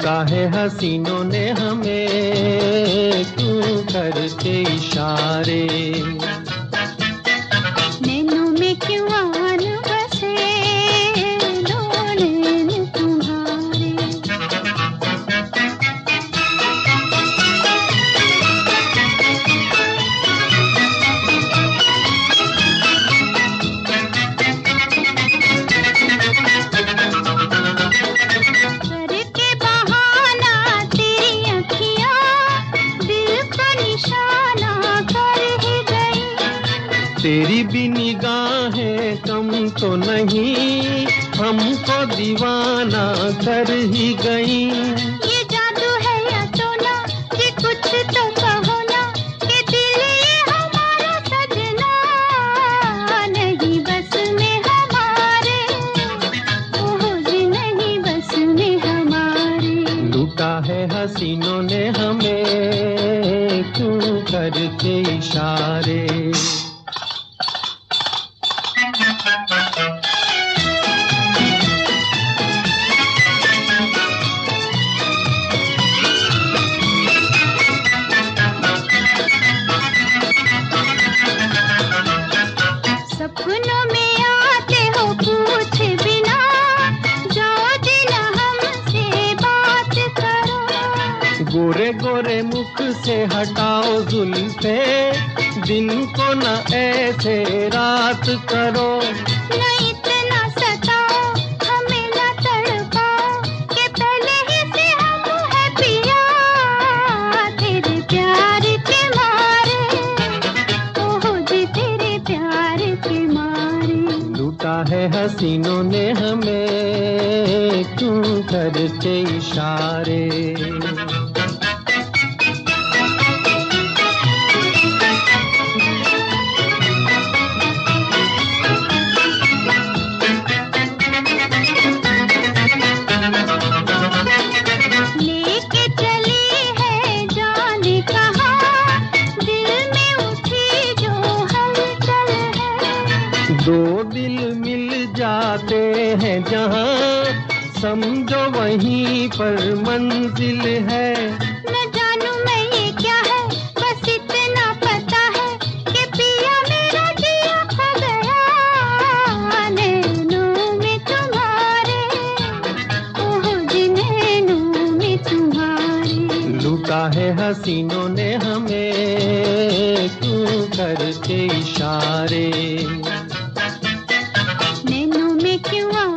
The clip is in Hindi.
लूटा है हसीनों ने हमें क्यों करते इशारे? तेरी भी निगाहें कम तो नहीं हमको दीवाना कर ही गई। ये जादू है या सोना ये कुछ तो कहो ना कि दिल ये हमारा सजना। नहीं बस में हमारे नहीं बस में हमारे। लूटा है हसीनों ने हमें क्यों करके इशारे? गोरे गोरे मुख से हटाओ जुल्फे दिन को न ऐसे रात करो। न इतना सताओ हमें न तड़पाओ कि पहले ही से हम है पिया। तेरे प्यार के मारे ओहो जी तेरे प्यार के मारे। लूटा है हसीनों ने हमें क्यों करते इशारे? जाते हैं जहाँ समझो वहीं पर मंजिल है। न जानू मैं ये क्या है बस इतना पता है कि पिया मेरा खो गया। नैनों में तुम्हारे ओह में तुम्हारे। लूटा है हसीनों ने हमें क्यों करके इशारे? 听了。